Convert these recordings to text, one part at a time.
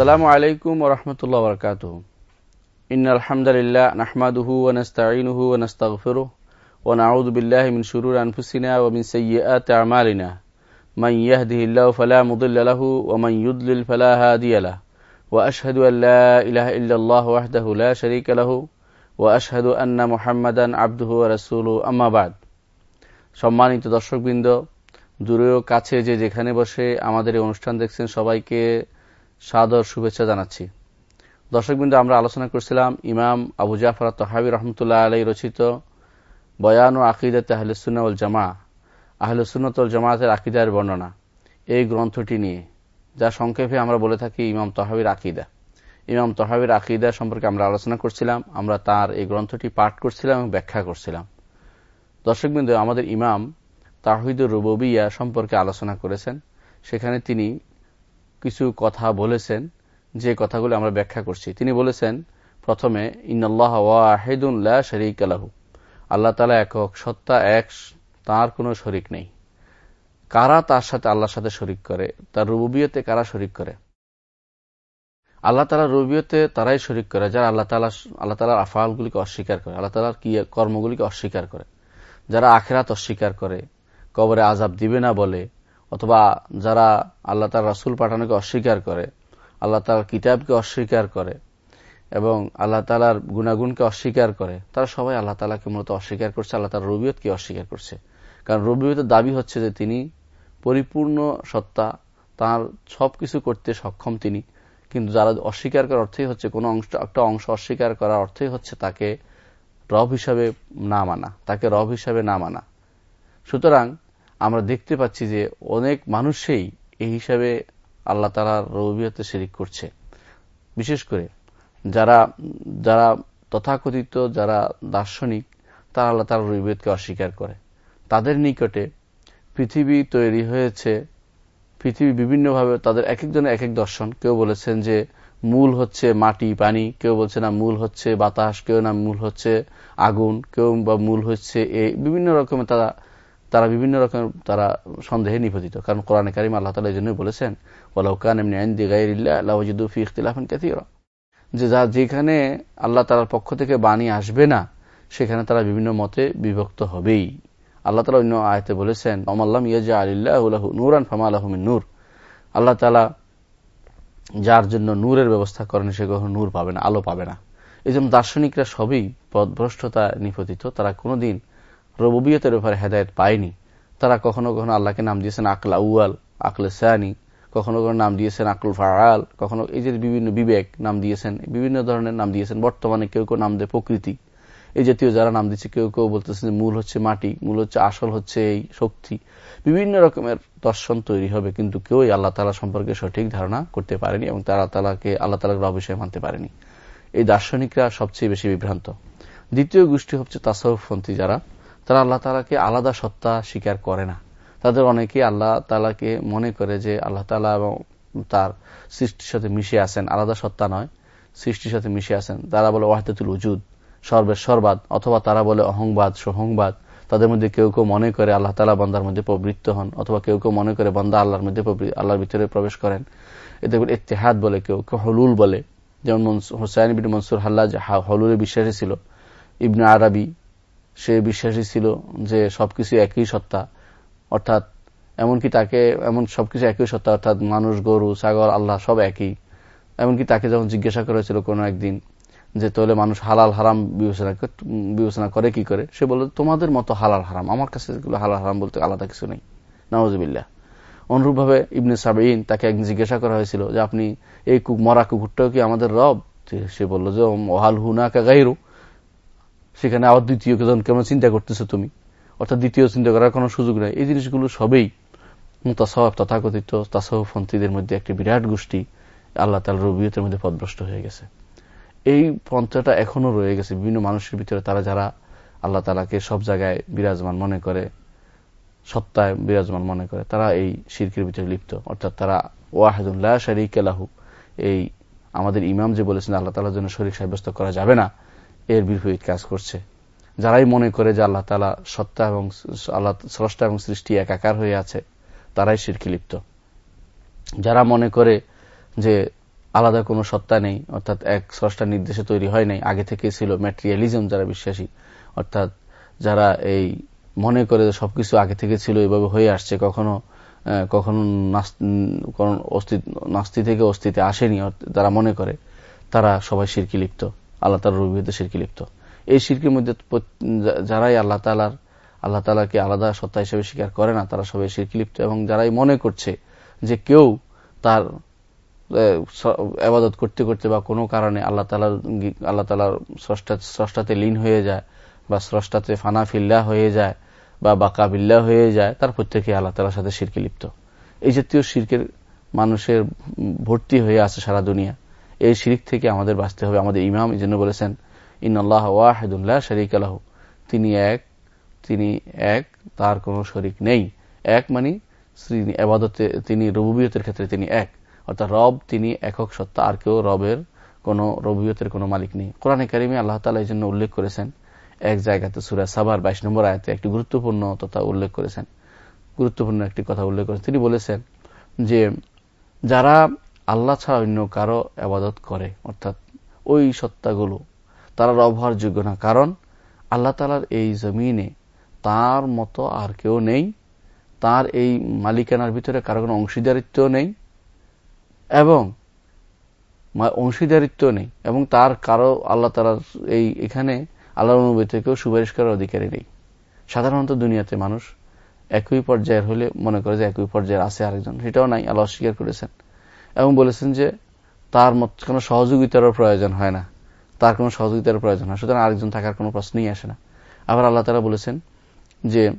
السلام عليكم ورحمة الله وبركاته إن الحمد لله نحمده ونستعينه ونستغفره ونعوذ بالله من شرور أنفسنا ومن سيئات عمالنا من يهده الله فلا مضل له ومن يضلل فلا هادي له وأشهد أن لا إله إلا الله وحده لا شريك له وأشهد أن محمدا عبده ورسوله أما بعد সম্মানিত بندو দূরেও কাছে যে যেখানে বসে আমাদের এই অনুষ্ঠান দেখছেন সবাইকে সাদর শুভেচ্ছা জানাচ্ছি। দর্শকবৃন্দ, আমরা আলোচনা করছিলাম ইমাম আবু জাফর তহাবি রহমতুল্লাহ আলাই রচিত বয়ান ও আকিদাত আহলুসুন্নাউল জামা আহলুসুন্নতুল জামাতের আকিদার বর্ণনা, এই গ্রন্থটি নিয়ে, যা সংক্ষেপে আমরা বলে থাকি ইমাম তহাবির আকিদা। ইমাম তহাবির আকিদা সম্পর্কে আমরা আলোচনা করছিলাম, আমরা তার এই গ্রন্থটি পাঠ করছিলাম এবং ব্যাখ্যা করছিলাম। দর্শকবৃন্দ, আমাদের ইমাম তাহিদুর রুবিয়া সম্পর্কে আলোচনা করেছেন। সেখানে তিনি কিছু কথা বলেছেন, যে কথাগুলো আমরা ব্যাখ্যা করছি। তিনি বলেছেন, প্রথমে ইন্নআল্লাহ ওয়াহেদুল্লাহ শরিক আলাহু আল্লাহ তালা একক, সত্তা এক, তার কোনো শরিক নেই। কারা তার সাথে আল্লাহর সাথে শরিক করে? তার রুবিয়তে কারা শরিক করে? আল্লাহ তালা রুবিয়তে তারাই শরিক করে, যারা আল্লাহ তালা আল্লাহ তালার আফালগুলিকে অস্বীকার করে, আল্লাহ তালার কি, কর্মগুলিকে অস্বীকার করে। যারা আখেরাত অস্বীকার করে, কবরে আজাব দিবে না বলে অথবা যারা আল্লাহ তার রাসুল পাঠানোকে অস্বীকার করে, আল্লাহ তালার কিতাবকে অস্বীকার করে এবং আল্লাহ তালার গুণাগুণকে অস্বীকার করে, তারা সবাই আল্লাহ তালাকে মূলত অস্বীকার করছে, আল্লাহ তার রবিয়তকে অস্বীকার করছে। কারণ রবিয়তের দাবি হচ্ছে যে তিনি পরিপূর্ণ সত্তা, তার সব কিছু করতে সক্ষম তিনি, কিন্তু যারা অস্বীকার করার অর্থই হচ্ছে কোনো অংশ, একটা অংশ অস্বীকার করার অর্থই হচ্ছে তাকে রব হিসাবে না মানা, তাকে রব হিসাবে না মানা। সুতরাং আমরা দেখতে পাচ্ছি যে অনেক মানুষই এই হিসাবে আল্লাহ তালার রবিয়তে শিরিক করছে। বিশেষ করে যারা যারা তথাকথিত, যারা দার্শনিক, তারা আল্লাহ তালার রবিয়তকে অস্বীকার করে। তাদের নিকটে পৃথিবী তৈরি হয়েছে, পৃথিবী বিভিন্নভাবে তাদের এক একজনের এক এক দর্শন। কেউ বলেছেন যে মূল হচ্ছে মাটি, পানি, কেউ বলছে না মূল হচ্ছে বাতাস, কেউ না মূল হচ্ছে আগুন, কেউ বা মূল হচ্ছে এই বিভিন্ন রকমের তারা তারা বিভিন্ন রকম তারা সন্দেহে নিবেদিত কারণ কোরআনে কারিম আল্লাহ তালা এই জন্যই বলেছেন ওলাউকান এমনি আইন দিগাইরিল্লাহজিদুফি ইখতিলাফান কাতিরা যে যা যেখানে আল্লাহ তালার পক্ষ থেকে বাণী আসবে না, সেখানে তারা বিভিন্ন মতে বিভক্ত হবেই। আল্লাহ তালা অন্য আয়তে বলেছেন অমাল্লাম ইয়াজা আলিল্লাহ নুরান ফামা আলহমিন নূর। আল্লাহ তালা যার জন্য নূরের ব্যবস্থা করেন, সে কখনো নূর পাবে না, আলো পাবে না। এই জন্য দার্শনিকরা সবই পদভ্রষ্টতা, নিপতিত, তারা কোনোদিন রববিয়তের ব্যাপারে হেদায়ত পায়নি। তারা কখনো কখনো আল্লাহকে নাম দিয়েছেন আকল আউয়াল, আকলে সায়ানি কখনো কখনো নাম দিয়েছেন আকল ফায়াল কখনো এই যে বিভিন্ন বিবেক নাম দিয়েছেন, বিভিন্ন ধরনের নাম দিয়েছেন, বর্তমানে কেউ কেউ নাম দেয় প্রকৃতি। এই জাতীয় যারা নাম দিচ্ছে, কেউ কেউ বলতেছেন যে মূল হচ্ছে মাটি, মূল হচ্ছে আসল হচ্ছে এই শক্তি। বিভিন্ন রকমের দর্শন তৈরি হবে, কিন্তু কেউই আল্লাহ তালা সম্পর্কে সঠিক ধারণা করতে পারেনি এবং তারা তালাকে আল্লাহ তালাকে হিসেবে মানতে পারেনি। এই দার্শনিকরা সবচেয়ে বেশি বিভ্রান্ত। দ্বিতীয় গোষ্ঠী হচ্ছে তাসরফপন্থী যারা। তারা আল্লাহ তালাকে আলাদা সত্তা স্বীকার করে না। তাদের অনেকে আল্লাহ তালাকে মনে করে যে আল্লাহ তালা এবং তার সৃষ্টির সাথে মিশে আছেন। আলাদা সত্তা নয়, সৃষ্টির সাথে মিশে আছেন। তারা বলে ওয়াহদাতুল উজুদ, সর্বের সর্বাদ, অথবা তারা বলে অহংবাদ সহংবাদ তাদের মধ্যে কেউ কেউ মনে করে আল্লাহ তালা বন্দার মধ্যে প্রবৃত্ত হন, অথবা কেউ কেউ মনে করে বন্দা আল্লাহর মধ্যে আল্লাহর ভিতরে প্রবেশ করেন। এতে ইতিহাদ বলে, কেউ কেউ হলুল বলে। যেমন হোসাইন বিন মনসুর হাল্লা হলুলে বিশ্বাসী ছিল। ইবনে আরবি সে বিশ্বাসী ছিল যে সবকিছু একই সত্তা। অর্থাৎ এমনকি তাকে, এমন সবকিছু একই সত্তা, অর্থাৎ মানুষ, গরু, ছাগল, আল্লাহ সব একই। এমনকি তাকে যখন জিজ্ঞাসা করা হয়েছিল কোনো একদিন যে, তাহলে মানুষ হালাল, হারাম বিবেচনা বিবেচনা করে কি করে? সে বলল, তোমাদের মতো হালাল, হারাম। আমার কাছে হালাল, হারাম বলতে আলাদা কিছু নেই। নওয়াজবিল্লা অনুরূপভাবে ইবনে সাবেইন তাকে একদিন জিজ্ঞাসা করা হয়েছিল যে, আপনি এই মরা কুকুরটাও কি আমাদের রব? সে বলল যে ওহাল হুনা কা গাইরু সেখানে আবার দ্বিতীয় জন কেমন চিন্তা করতেছো তুমি? অর্থাৎ দ্বিতীয় চিন্তা করার কোনো সুযোগ নেই। এই জিনিসগুলো সবেই মুতাসব তথাকথিত তাসহফন্থীদের মধ্যে একটি বিরাট গোষ্ঠী আল্লাহ তাল রবিয়তের মধ্যে পদভ্রষ্ট হয়ে গেছে। এই পন্থাটা এখনও রয়ে গেছে। বিভিন্ন মানুষের ভিতরে তারা যারা আল্লাহ তালাকে সব জায়গায় বিরাজমান মনে করে, সত্তায় বিরাজমান মনে করে, তারা এই শিরকের ভিতরে লিপ্ত। অর্থাৎ তারা ওয়াহেদুল্লাহ শরিক আলাহু এই আমাদের ইমাম যে বলেছেন, আল্লাহ তালার জন্য শরীর সাব্যস্ত করা যাবে না। এর বিপরীত কাজ করছে। যারাই মনে করে যে আল্লাহ তালা সত্তা এবং আল্লাহ স্রষ্টা এবং সৃষ্টি একাকার হয়ে আছে, তারাই শিরকি লিপ্ত। যারা মনে করে যে আলাদা কোনো সত্তা নেই, অর্থাৎ এক স্রষ্টার নির্দেশে তৈরি হয় নাই, আগে থেকে ছিল ম্যাটেরিয়ালিজম যারা বিশ্বাসী, অর্থাৎ যারা এই মনে করে যে সবকিছু আগে থেকে ছিল, এভাবে হয়ে আসছে, কখনো কখনো নাস্তি থেকে অস্তিতে আসেনি তারা মনে করে, তারা সবাই সিরকি লিপ্ত। আল্লাহ তালার রবিতে সিরকি লিপ্ত। এই সিরকির মধ্যে যারাই আল্লাহ তালার আল্লাহ তালাকে আলাদা সত্তা হিসেবে স্বীকার করে না, তারা সবাই সিরকি লিপ্ত এবং যারাই মনে করছে যে কেউ তার আবাদত করতে করতে বা কোনো কারণে আল্লাহ তালার আল্লাহ তালার স্রষ্টাতে লীন হয়ে যায় বা স্রষ্টাতে ফানা ফিল্লা হয়ে যায় বা বাকাবিল্লা হয়ে যায়, তার প্রত্যেকে আল্লাহ তালার সাথে শিরকে লিপ্ত। এই জাতীয় শিরকের মানুষের ভর্তি হয়ে আছে সারা দুনিয়া। এই শিরিক থেকে আমাদের বাঁচতে হবে। আমাদের ইমাম এই জন্য বলেছেন ইন আল্লাহ ওয়াহেদুল্লাহ শরিক আলাহ তিনি এক তিনি এক, তার কোনো শরিক নেই। এক মানে আবাদতে তিনি রবুবিয়তের ক্ষেত্রে তিনি এক। অর্থাৎ রব তিনি একক সত্তা, আর কেউ রবের কোন রবিয়তের কোন মালিক নেই। কোরআনে কারিমে আল্লাহ তালা এই জন্য উল্লেখ করেছেন, এক জায়গাতে সুরা সাবার বাইশ নম্বর আয়তে একটি গুরুত্বপূর্ণ তথা উল্লেখ করেছেন। গুরুত্বপূর্ণ একটি কথা উল্লেখ করেছেন। তিনি বলেছেন যে, যারা আল্লাহ ছাড়া অন্য কারও আবাদত করে, অর্থাৎ ওই সত্তাগুলো তারা রব যোগ্য না। কারণ আল্লাহ তালার এই জমিনে তার মতো আর কেউ নেই, তার এই মালিকানার ভিতরে কারও কোনো অংশীদারিত্ব নেই, এবং অংশীদারিত্ব নেই, এবং তার কারও আল্লাহ তালার এই এখানে আল্লাহ অনুভূতি থেকেও সুপারিশ করার অধিকারী নেই। সাধারণত দুনিয়াতে মানুষ একই পর্যায়ের হলে মনে করে যে একই পর্যায়ের আছে আরেকজন, সেটাও নাই, আল্লাহ অস্বীকার করেছেন। এবং বলেছেন যে তার মত কোনো সহযোগিতারও প্রয়োজন হয় না। তার কোনো সহযোগিতার প্রয়োজন হয় সুতরাং আরেকজন থাকার কোনো প্রশ্নই আসে না। আবার আল্লাহ তালা বলেছেন যে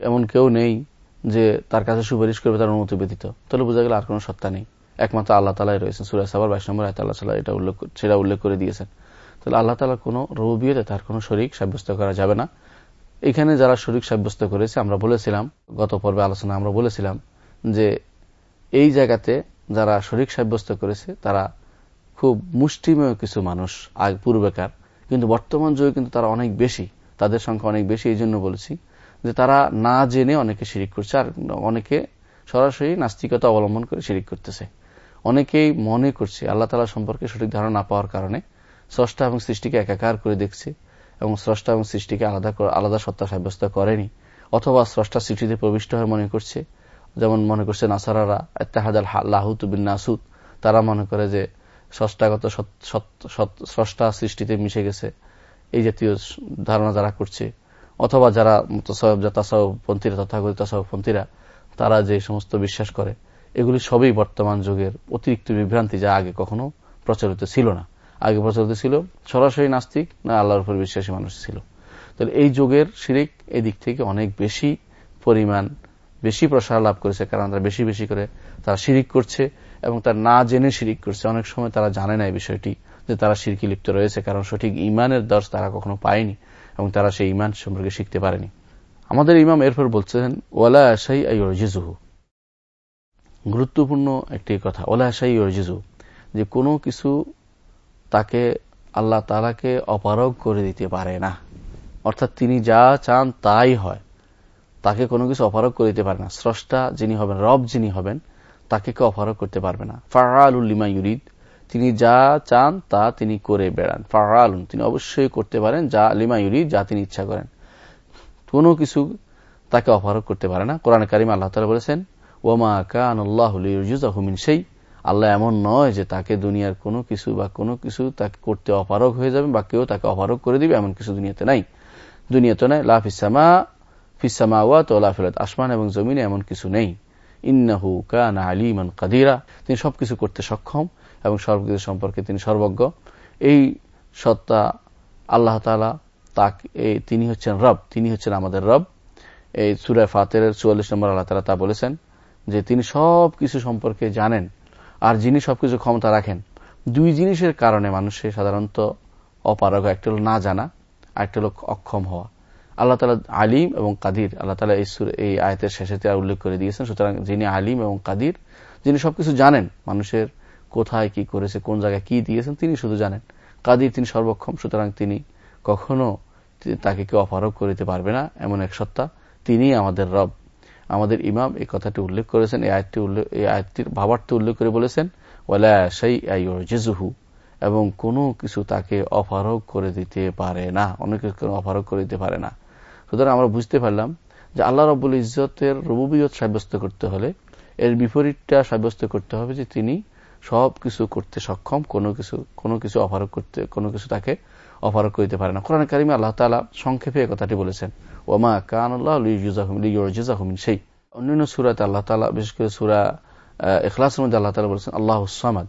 এমন কেউ নেই যে তার কাছে সুপারিশ করবে তার অনুমতি ব্যতীত। তাহলে বোঝা গেল আর কোনো সত্তা নেই। একমাত্র আল্লাহ তালাই রয়েছেন। সুরাজ সাবার বাইশ নম্বর আয়তা আল্লাহ এটা উল্লেখ সেটা উল্লেখ করে দিয়েছেন। তাহলে আল্লাহ তালা কোনো রবিয়তে তার কোনো শরিক সাব্যস্ত করা যাবে না। এখানে যারা শরিক সাব্যস্ত করেছে, আমরা বলেছিলাম, গত পর্বে আলোচনা আমরা বলেছিলাম যে এই জায়গাতে যারা শরিক সাব্যস্ত করেছে, তারা খুব মুষ্টিময় কিছু মানুষ, আগ পূর্বেকার। কিন্তু বর্তমান যুগে কিন্তু তারা অনেক বেশি। তাদের সংখ্যা অনেক বেশি, এই জন্য বলেছি যে তারা না জেনে অনেকে শিরিক করছে, আর অনেকে সরাসরি নাস্তিকতা অবলম্বন করে শিরিক করতেছে। অনেকেই মনে করছে, আল্লাহ তালা সম্পর্কে সঠিক ধারণা না পাওয়ার কারণে স্রষ্টা এবং সৃষ্টিকে একাকার করে দেখছে এবং স্রষ্টা এবং সৃষ্টিকে আলাদা আলাদা সত্তা সাব্যস্ত করেনি। অথবা স্রষ্টা সৃষ্টিতে প্রবিষ্ট হয়ে মনে করছে যেমন মনে করছে নাসারারা এত্তাহাদ লাহুত বিন নাসুদ তারা মনে করে যে স্রষ্টাগত স্রষ্টা সৃষ্টিতে মিশে গেছে। এই জাতীয় ধারণা যারা করছে, অথবা যারা তাসাবপন্থীরা তথাগত তাসাবপন্থীরা তারা যে সমস্ত বিশ্বাস করে, এগুলি সবই বর্তমান যুগের অতিরিক্ত বিভ্রান্তি যা আগে কখনো প্রচলিত ছিল না। আগে প্রচলিত ছিল সরাসরি নাস্তিক না আল্লাহর উপর বিশ্বাসী মানুষ ছিল। তাহলে এই যুগের শিরিক এই দিক থেকে অনেক বেশি পরিমাণ বেশি প্রসার লাভ করেছে, কারণ তারা বেশি বেশি করে তারা শিরিক করছে এবং তার না জেনে শিরিক করছে। অনেক সময় তারা জানে না এই বিষয়টি, যে তারা শিরকি লিপ্ত রয়েছে, কারণ সঠিক ইমানের দর্শ তারা কখনো পায়নি এবং তারা সেই ইমান সম্পর্কে শিখতে পারেনি। আমাদের ইমাম এরপর বলছেন, ওয়ালা আশাই আইজিজুহু গুরুত্বপূর্ণ একটি কথা ওলা আশাই অর্জিজু যে কোনো কিছু তাকে আল্লাহ তালাকে অপারগ করে দিতে পারে না। অর্থাৎ তিনি যা চান তাই হয়। তাকে কোনো কিছু অপারগ করে দিতে পারে না। স্রষ্টা যিনি হবেন, রব যিনি হবেন, তাকে কেউ অপারগ করতে পারবে না। ফারাউলিমা ইউরিদ, তিনি যা চান তা তিনি করে বেড়ান। ফারাউন তিনি অবশ্যই করতে পারেন যা লিমা ইউরিদ, যা তিনি ইচ্ছা করেন। কোনো কিছু তাকে অপারগ করতে পারে না। কোরআন কারিম আল্লাহ তালা বলেছেন ওমা কান আল্লাহ লিউজাহমিন সেই আল্লাহ এমন নয় যে তাকে দুনিয়ার কোনো কিছু বা কোনো কিছু তাকে করতে অপারক হয়ে যাবে বা কেউ তাকে অপারক করে দিবে, এমন কিছু দুনিয়াতে নাই। দুনিয়াতে নাই। লাফিসামা আসমান এবং জমিনে এমন কিছু নেই। ইন্নাহু কান আলিমান কাদিরা, তিনি সবকিছু করতে সক্ষম এবং সর্বকিছু সম্পর্কে তিনি সর্বজ্ঞ। এই সত্তা আল্লাহ তালা তাকে তিনি হচ্ছেন রব, তিনি হচ্ছেন আমাদের রব। এই সুরায় ফাতের চুয়াল্লিশ নম্বর আল্লাহ তালা তা বলেছেন যে তিনি সব কিছু সম্পর্কে জানেন আর যিনি সবকিছু ক্ষমতা রাখেন। দুই জিনিসের কারণে মানুষের সাধারণত অপারগ, একটা হল না জানা একটা হল অক্ষম হওয়া। আল্লাহ তালা আলিম এবং কাদির। আল্লাহ তালা এই আয়তের শেষে উল্লেখ করে দিয়েছেন, সুতরাং যিনি আলিম এবং কাদির, যিনি সবকিছু জানেন, মানুষের কোথায় কি করেছে, কোন জায়গায় কি দিয়েছেন, তিনি শুধু জানেন। কাদির তিনি সর্বক্ষম, সুতরাং তিনি কখনো তাকে কেউ অপারগ করিতে পারবে না, এমন এক সত্তা। তিনি আমাদের রব। আমাদের ইমাম এই কথাটি উল্লেখ করেছেন, এই আয়টি এই আয়টির ভাবার্থ উল্লেখ করে বলেছেন ওলা সেই এবং কোনো কিছু তাকে অফারক করে দিতে পারে না। অনেক অফারক করে দিতে পারে না। সুতরাং আমরা বুঝতে পারলাম যে আল্লাহ রবুল ইজতের রবুবিয়ত সাব্যস্ত করতে হলে এর বিপরীতটা সাব্যস্ত করতে হবে যে তিনি সব কিছু করতে সক্ষম, কোনো কিছু কোনো কিছু অফারক করতে, কোনো কিছু তাকে অফারক করতে পারে না। কোরআন কারিমে আল্লাহ তালা সংক্ষেপে কথাটি বলেছেন ওমা কান আল্লাহ সেই অন্যান্য সুরাতে আল্লাহ তালা বিশেষ করে সুরা এখলাসের মধ্যে আল্লাহ তালা বলেছেন, আল্লাহ সামাদ।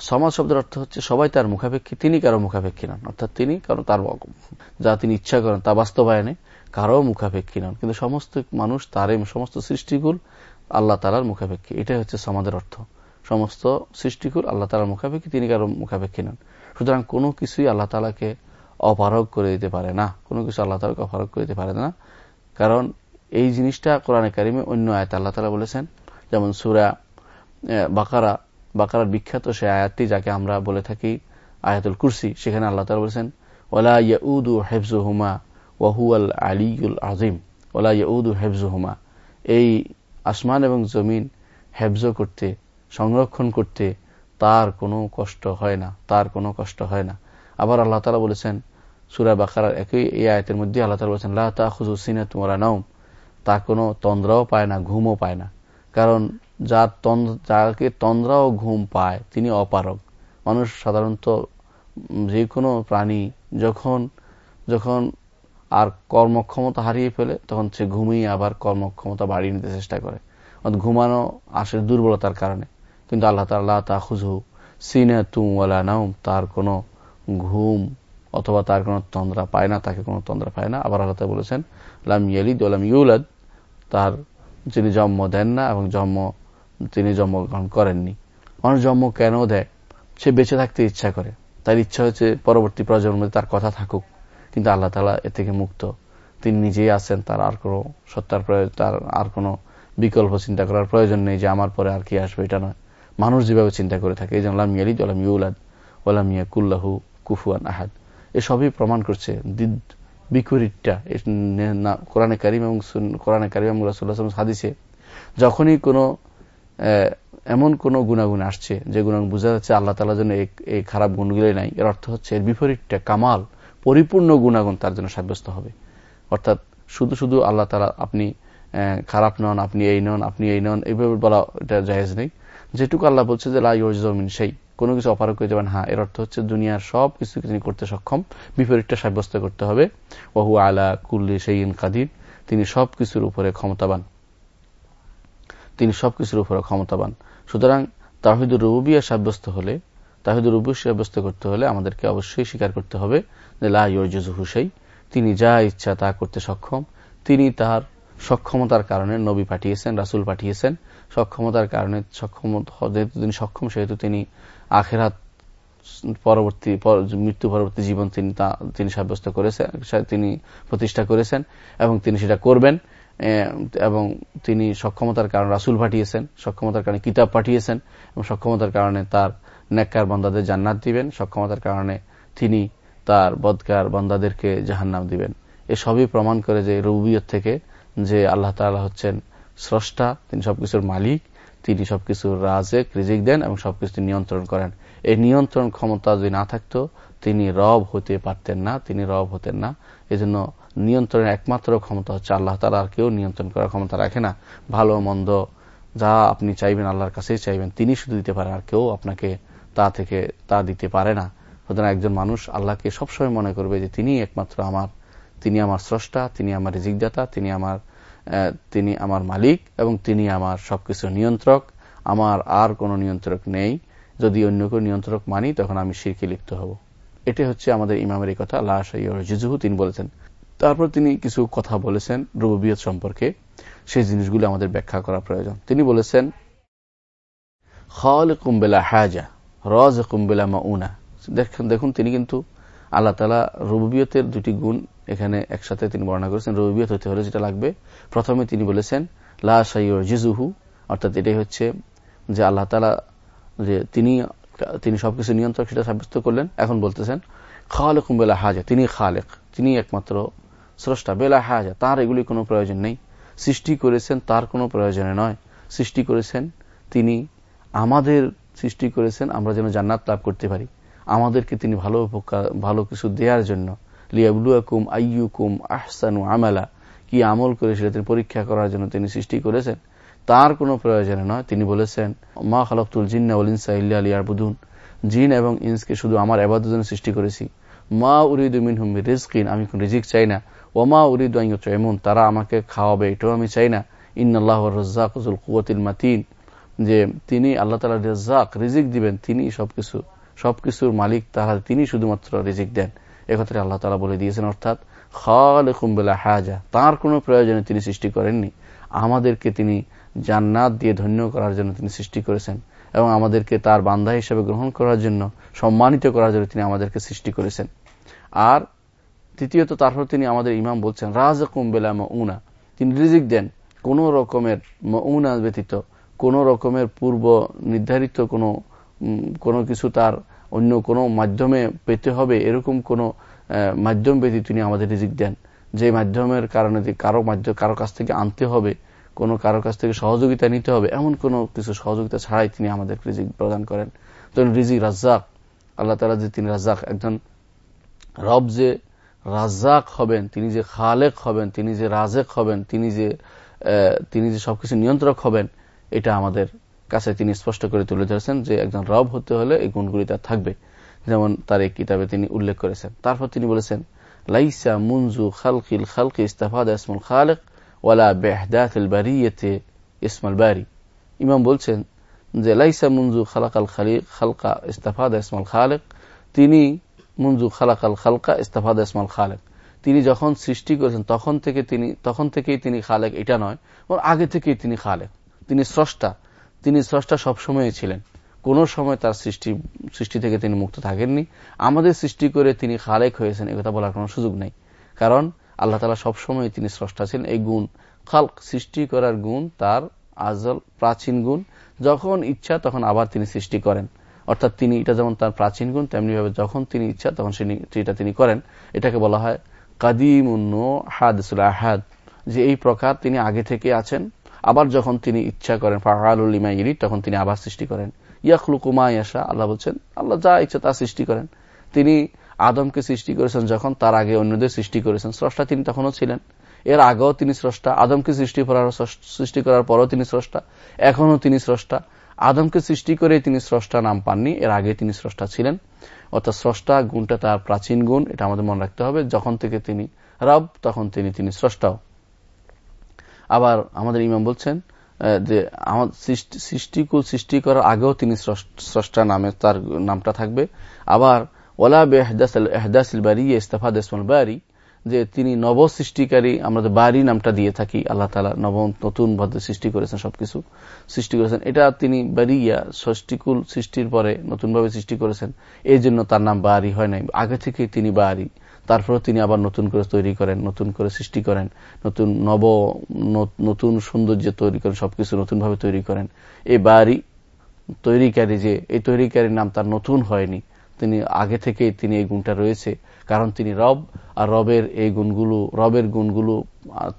সমাজ শব্দের অর্থ হচ্ছে সবাই তার মুখাপেক্ষী, তিনি কারও মুখাপেক্ষী নন। অর্থাৎ তিনি কারও, তার যা তিনি ইচ্ছা করেন তা বাস্তবায়নে কারও মুখাপেক্ষী নন। কিন্তু সমস্ত মানুষ তার সমস্ত সৃষ্টিকুল আল্লাহ তালার মুখাপেক্ষী। এটাই হচ্ছে সমাজের অর্থ। সমস্ত সৃষ্টিকুল আল্লাহ তালার মুখাপেক্ষী, তিনি কারও মুখাপেক্ষী নন। সুতরাং কোনো কিছুই আল্লাহ তালাকে অপারক করে দিতে পারে না। কোনো কিছু আল্লাহ তালাকে অপারক করে দিতে পারে না। কারণ এই জিনিসটা কোরআনে কারিমে অন্য আয়ত আল্লাহ তালা বলেছেন, যেমন সুরা বাকারা বাকারার বিখ্যাত সে আয়াতটি যাকে আমরা বলে থাকি আয়াতুল কুরসি, সেখানে আল্লাহ তালা বলেছেন ওলা ইয়াউদু হেফজু হুমা ওয়াহুয়াল আলিউল আজিম ওলা ইয়াউদু হেফজু হুমা এই আসমান এবং জমিন হেফজ করতে, সংরক্ষণ করতে তার কোনো কষ্ট হয় না, তার কোনো কষ্ট হয় না। আবার আল্লাহ তালা বলেছেন, সুরা বাকার একই এই আয়তের মধ্যে আল্লাহ তালা বলেছেন, লা তা খুজু সিনে তোমরা নাও তা কোনো তন্দ্রাও পায় না, ঘুমও পায় না। কারণ যার যাকে তন্দ্রা ও ঘুম পায়, তিনি অপারক মানুষ সাধারণত যে কোনো প্রাণী যখন যখন আর কর্মক্ষমতা হারিয়ে ফেলে, তখন সে ঘুমিয়ে আবার কর্মক্ষমতা বাড়িয়ে নিতে চেষ্টা করে। ঘুমানো আসে দুর্বলতার কারণে। কিন্তু আল্লাহ তাল্লাহ তা খুঁজু সিনে তুম ওয়ালা নাউম তার কোনো ঘুম অথবা তার কোনো তন্দ্রা পায় না, তাকে কোনো তন্দ্রা পায় না। আবার আল্লাহ বলেছেন, লাম ইয়ালিদ ওলাম ইউলাদ, তার যিনি জন্ম দেন না এবং জন্ম তিনি জন্মগ্রহণ করেননি। মানুষ জন্ম কেন দেয়? সে বেঁচে থাকতে ইচ্ছা করে। তার ইচ্ছা হচ্ছে পরবর্তী প্রজন্মে তার কথা থাকুক। কিন্তু আল্লাহ তালা এ থেকে মুক্ত। তিনি নিজেই আছেন, তার আর কোনো সত্তার তার আর কোনো বিকল্প চিন্তা করার প্রয়োজন নেই যে আমার পরে আর কি আসবে, এটা নয়। মানুষ যেভাবে চিন্তা করে থাকে, এই জন্য আলাম ইয়ালিদ আলাম ইউলাদ ওলাম ইয়া কুল্লাহু কুফুয়ান আহাদ। এসবই প্রমাণ করছে বিপরীতটা। কোরআনে কারিম এবং কোরআনে কারিম রাসুল্লাহ হাদিসে যখনই কোনো এমন কোন গুণাগুণ আসছে যে গুণাগুণ বোঝা যাচ্ছে আল্লাহ তালার জন্য এই খারাপ গুণগুলো নাই। এর অর্থ হচ্ছে এর বিপরীতটা কামাল, পরিপূর্ণ গুণাগুণ তার জন্য সাব্যস্ত হবে। অর্থাৎ শুধু শুধু আল্লাহ তালা আপনি খারাপ নন, আপনি এই নন, আপনি এই নন, এইভাবে বলা এটা জাহেজ নেই। যেটুকু আল্লাহ বলছে যে লাইজমিন সেই কোনো কিছু অপারক করে যাবেন হ্যাঁ এর অর্থ হচ্ছে দুনিয়ার সব কিছু তিনি করতে সক্ষম। বিপরীতটা সাব্যস্ত করতে হবে। ওহু আলা কুল্লি সেইন কাদির, তিনি সব কিছুর উপরে ক্ষমতাবান। তিনি সবকিছুর উপরে ক্ষমতাবান। সুতরাং তাহিদুর রুবিয়া সাব্যস্ত হলে তাহিদুর রুবু সাব্যস্ত করতে হলে আমাদেরকে অবশ্যই স্বীকার করতে হবে যে লাইজু হুসাই তিনি যা ইচ্ছা তা করতে সক্ষম। তিনি তার সক্ষমতার কারণে নবী পাঠিয়েছেন, রাসুল পাঠিয়েছেন। সক্ষমতার কারণে সক্ষম, যেহেতু তিনি সক্ষম, সেহেতু তিনি আখেরাত পরবর্তী মৃত্যু পরবর্তী জীবন তিনি তিনি সাব্যস্ত করেছেন তিনি প্রতিষ্ঠা করেছেন এবং তিনি সেটা করবেন। এবং তিনি সক্ষমতার কারণে রাসুল পাঠিয়েছেন, সক্ষমতার কারণে কিতাব পাঠিয়েছেন, এবং সক্ষমতার কারণে তার নেককার বন্দাদের জান্নাত দিবেন, সক্ষমতার কারণে তিনি তার বদকার বন্দাদেরকে জাহান্নাম দিবেন। এ সবই প্রমাণ করে যে রুবিয়ত থেকে যে আল্লাহ তালা হচ্ছেন স্রষ্টা, তিনি সবকিছুর মালিক, তিনি সবকিছুর রাজেক, রিজিক দেন এবং সবকিছু নিয়ন্ত্রণ করেন। এই নিয়ন্ত্রণ ক্ষমতা যদি না থাকতো, তিনি রব হতে পারতেন না, তিনি রব হতেন না। এজন্য নিয়ন্ত্রণের একমাত্র ক্ষমতা হচ্ছে আল্লাহ তালা আর কেউ নিয়ন্ত্রণ করার ক্ষমতা রাখে না। ভালো মন্দ, যা আপনি চাইবেন আল্লাহর কাছেই চাইবেন, তিনি শুধু দিতে পারেন, আর কেউ আপনাকে তা থেকে তা দিতে পারে না। সুতরাং একজন মানুষ আল্লাহকে সবসময় মনে করবে যে তিনি একমাত্র আমার, তিনি আমার স্রষ্টা, তিনি আমার রিজিকদাতা, তিনি আমার তিনি আমার মালিক, এবং তিনি আমার সবকিছু নিয়ন্ত্রক। আমার আর কোনো নিয়ন্ত্রক নেই। যদি অন্য কোনো নিয়ন্ত্রক মানি, তখন আমি শিরকে লিপ্ত হব। এটি হচ্ছে আমাদের ইমামের কথা। আল্লাহ জিজুহু তিনি বলেছেন তারপর তিনি কিছু কথা বলেছেন রুবিয়ত সম্পর্কে। সেই জিনিসগুলো আমাদের ব্যাখ্যা করা প্রয়োজন। তিনি বলেছেন খল কুম্বেলা হাজা রজ কুম্বেলা মাউনা। দেখুন দেখুন, তিনি কিন্তু আল্লাহ তালা রুবিয়তের দুটি গুণ এখানে একসাথে তিনি বর্ণনা করেছেন। রুবিয়ত হতে হলে যেটা লাগবে, প্রথমে তিনি বলেছেন, লা সাইয়র জিজুহু অর্থাৎ এটাই হচ্ছে যে আল্লাহ তালা যে তিনি তিনি সবকিছু নিয়ন্ত্রক সেটা সাব্যস্ত করলেন। এখন বলতেছেন খালেক বেলা হাজা তিনি খালেক, তিনি একমাত্র স্রষ্টা, বেলা হাজা, তার এগুলি কোনো প্রয়োজন নেই। সৃষ্টি করেছেন, তার কোনো প্রয়োজনে নয়। সৃষ্টি করেছেন, তিনি আমাদের সৃষ্টি করেছেন, আমরা যেন জান্নাত লাভ করতে পারি। আমাদেরকে তিনি ভালো ভালো কিছু দেওয়ার জন্য। লিয়াবলুয়াকুম আইয়ুকুম আহসানু আমালা। কি আমল করে সেটা তিনি পরীক্ষা করার জন্য তিনি সৃষ্টি করেছেন? তার কোনো প্রয়োজনে নয়। তিনি বলেছেন, মা খালকতুল জিন্না ইনসা ইল্লা আলিয়ার বুধুন জিন এবং ইন্সকে শুধু আমার আবাদের সৃষ্টি করেছি। মা উরিদ মিনহুম রিজকিন আমি কোন রিজিক চাই না। ওমা উরিদ এমন তারা আমাকে খাওয়াবে, এটাও আমি চাই না। ইন্নআল্লাহ রাজ্জাকুল কুয়াতিল মাতিন, যে তিনি আল্লাহ তালা রেজাক রিজিক দিবেন তিনি সবকিছু, সবকিছুর মালিক, তারা তিনি শুধুমাত্র রিজিক দেন। একথারে আল্লাহ তালা বলে দিয়েছেন, অর্থাৎ খালেকুম্বেলা হাজা, তার কোনো প্রয়োজনে তিনি সৃষ্টি করেননি। আমাদেরকে তিনি জান্নাত দিয়ে ধন্য করার জন্য তিনি সৃষ্টি করেছেন। এবং আমাদেরকে তার বান্ধা হিসেবে গ্রহণ করার জন্য, সম্মানিত করার জন্য তিনি আমাদেরকে সৃষ্টি করেছেন। আর তৃতীয়ত তারপর তিনি আমাদের ইমাম বলছেন রাজ কুম্বেলা উনা তিনি রিজিক দেন। কোন রকমের উনা ব্যতীত, কোন রকমের পূর্ব নির্ধারিত কোনো কোনো কিছু তার অন্য কোনো মাধ্যমে পেতে হবে, এরকম কোনো মাধ্যম ব্যতীত তিনি আমাদের রিজিক দেন। যে মাধ্যমের কারণে কারও মাধ্যম কারও কাছ থেকে আনতে হবে কোনো কারও কাছ থেকে সহযোগিতা নিতে হবে, এমন কোনো কিছু সহযোগিতা ছাড়াই তিনি আমাদের রিজিক প্রদান করেন। তো রিজিক রাজ্জাক, আল্লাহ তালা যে তিনি রাজ্জাক, একজন রব যে রাজ্জাক হবেন, তিনি যে খালেক হবেন, তিনি যে রাজেক হবেন, তিনি যে তিনি যে সবকিছু নিয়ন্ত্রক হবেন, এটা আমাদের কাছে তিনি স্পষ্ট করে তুলে ধরেছেন যে একজন রব হতে হলে এই গুণগুলি তার থাকবে। যেমন তার এই কিতাবে তিনি উল্লেখ করেছেন। তারপর তিনি বলেছেন, লাইসা মুনজু খালকিল খালকি ইস্তাফাদ ইসমুল খালেক ওয়ালা বেহদাতিল বারিয়েতে ইসমাল বারি। ইমাম বলছেন যে, লাইসা মুনজু খালাকাল খালি খালকা ইস্তাফাদ ইসমাল খালেক। তিনি মুনজু খালাকাল খালকা ইস্তাফাদ ইসমাল খালেক। তিনি যখন সৃষ্টি করেছেন, তখন থেকে তিনি, তখন থেকেই তিনি খালেক। এটা নয়, ওর আগে থেকেই তিনি খালেক। তিনি স্রষ্টা। তিনি স্রষ্টা সবসময় ছিলেন। কোন সময় তার সৃষ্টি সৃষ্টি থেকে তিনি মুক্ত থাকেননি। আমাদের সৃষ্টি করে তিনি খালেক হয়েছেন একথা বলার কোন সুযোগ নেই। কারণ আল্লাহ তালা সবসময় তিনি স্রষ্টা ছিলেন। এই গুণ, খালক সৃষ্টি করার গুণ, তার আজল প্রাচীন গুণ, যখন ইচ্ছা তখন আবার তিনি সৃষ্টি করেন। অর্থাৎ তিনি, এটা যেমন তার প্রাচীন গুণ, তেমনিভাবে যখন তিনি ইচ্ছা তখন সেটা তিনি করেন। এটাকে বলা হয় কাদিম হাদ আহাদ, যে এই প্রকার তিনি আগে থেকে আছেন। আবার যখন তিনি ইচ্ছা করেন ফাহালুলিমা ইরি তখন তিনি আবার সৃষ্টি করেন। ইয়াকলুকুমা ইয়াসা আল্লাহ বলছেন, আল্লাহ যা ইচ্ছা তা সৃষ্টি করেন। তিনি আদমকে সৃষ্টি করেছেন যখন, তার আগে অন্যদের সৃষ্টি করেছেন। স্রষ্টা তিনি তখনও ছিলেন। এর আগেও তিনি স্রষ্টা, আদমকে সৃষ্টি করার সৃষ্টি করার পরও তিনি স্রষ্টা, এখনও তিনি স্রষ্টা। আদমকে সৃষ্টি করে তিনি স্রষ্টা নাম পাননি, এর আগে তিনি স্রষ্টা ছিলেন। অর্থাৎ স্রষ্টা গুণটা তার প্রাচীন গুণ, এটা আমাদের মনে রাখতে হবে। যখন থেকে তিনি রব, তখন তিনি তিনি স্রষ্টাও। আবার আমাদের ইমাম বলছেন যে আমার সৃষ্টিকুল সৃষ্টি করার আগেও তিনি স্রষ্টা নামে তার নামটা থাকবে। আবার ওলা বেহদাসিল বারি ইস্তফা দেসমুল বারি, যে তিনি নব সৃষ্টিকারী আমরা বাড়ি নামটা দিয়ে থাকি, আল্লাহ তালা নব নতুন ভাবে সৃষ্টি করেছেন সবকিছু সৃষ্টি করেছেন। এটা তিনি বাড়িয়া ষষ্টিকুল সৃষ্টির পরে নতুনভাবে সৃষ্টি করেছেন। এই জন্য তার নাম বাড়ি হয় নাই। আগে থেকে তিনি বাড়ি তারপরে তিনি আবার নতুন করে তৈরি করেন, নতুন করে সৃষ্টি করেন, নতুন নব নতুন সৌন্দর্য তৈরি করেন, সবকিছু নতুনভাবে তৈরি করেন। এই বাড়ি তৈরিকারী যে এই তৈরিকারীর নাম তার নতুন হয়নি। তিনি আগে থেকেই তিনি এই গুণটা রয়েছে। কারণ তিনি রব, আর রবের এই গুণগুলো, রবের গুণগুলো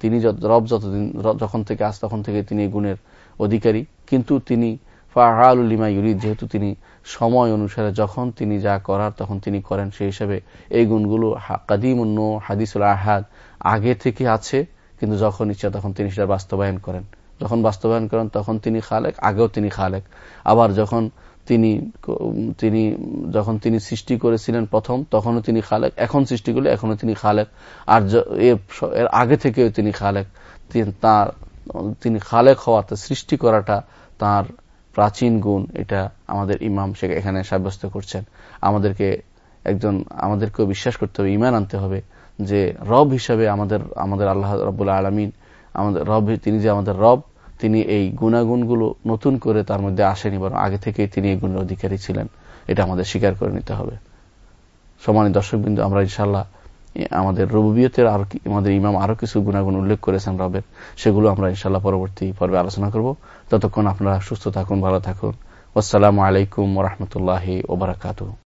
তিনি রব যতদিন যখন থেকে আস তখন থেকে তিনি এই গুণের অধিকারী। কিন্তু তিনি ফাহালুলিমা ইউরিদ, যেহেতু তিনি সময় অনুসারে যখন তিনি যা করার তখন তিনি করেন, সেই হিসাবে এই গুণগুলো কাদিমুন্ন হাদিসুল আহাদ আগে থেকে আছে, কিন্তু যখন ইচ্ছা তখন তিনি সেটা বাস্তবায়ন করেন। যখন বাস্তবায়ন করেন তখন তিনি খালেক, আগেও তিনি খালেক। আবার যখন তিনি তিনি যখন তিনি সৃষ্টি করেছিলেন প্রথম, তখনও তিনি খালেক, এখন সৃষ্টি করলে এখনও তিনি খালেক। আর এর আগে থেকেও তিনি খালেক। তার, তিনি খালেক হওয়াতে সৃষ্টি করাটা তার প্রাচীন গুণ, এটা আমাদের ইমাম সে এখানে সাব্যস্ত করছেন। আমাদেরকে একজন, আমাদেরকেও বিশ্বাস করতে হবে, ইমান আনতে হবে যে রব হিসাবে আমাদের আমাদের আল্লাহ রবুল্লা আলমিন, আমাদের রব, তিনি যে আমাদের রব তিনি এই গুণাগুণগুলো নতুন করে তার মধ্যে আসেনি, বরং আগে থেকেই তিনি এই গুণের অধিকারী ছিলেন। এটা আমাদের স্বীকার করে নিতে হবে। সমানী দর্শকবিন্দু, আমরা ইনশাল্লাহ আমাদের রবিয়তের আর আমাদের ইমাম আরও কিছু গুণাগুণ উল্লেখ করেছেন রবের। সেগুলো আমরা ইনশাল্লাহ পরবর্তী পর্বে আলোচনা করব। ততক্ষণ আপনারা সুস্থ থাকুন, ভালো থাকুন। আসসালামু আলাইকুম রহমতুল্লাহ ওবরাকাতু